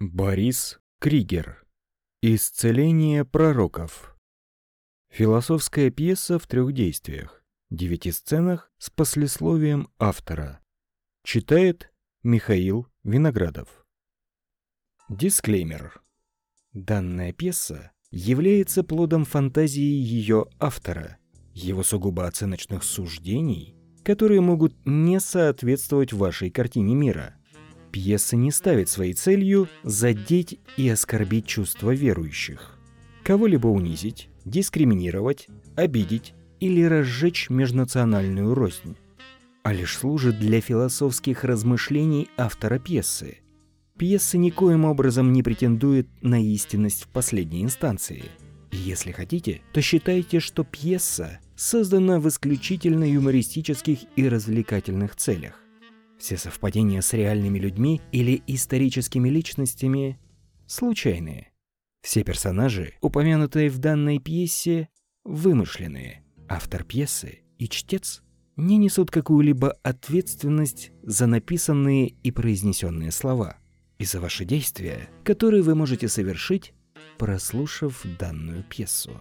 Борис Кригер. Исцеление пророков. Философская пьеса в трех действиях, девяти сценах с послесловием автора. Читает Михаил Виноградов. Дисклеймер. Данная пьеса является плодом фантазии ее автора, его сугубо оценочных суждений, которые могут не соответствовать вашей картине мира – Пьеса не ставит своей целью задеть и оскорбить чувства верующих, кого-либо унизить, дискриминировать, обидеть или разжечь межнациональную рознь, а лишь служит для философских размышлений автора пьесы. Пьеса никоим образом не претендует на истинность в последней инстанции. Если хотите, то считайте, что пьеса создана в исключительно юмористических и развлекательных целях. Все совпадения с реальными людьми или историческими личностями случайные. Все персонажи, упомянутые в данной пьесе, вымышленные. Автор пьесы и чтец не несут какую-либо ответственность за написанные и произнесенные слова и за ваши действия, которые вы можете совершить, прослушав данную пьесу.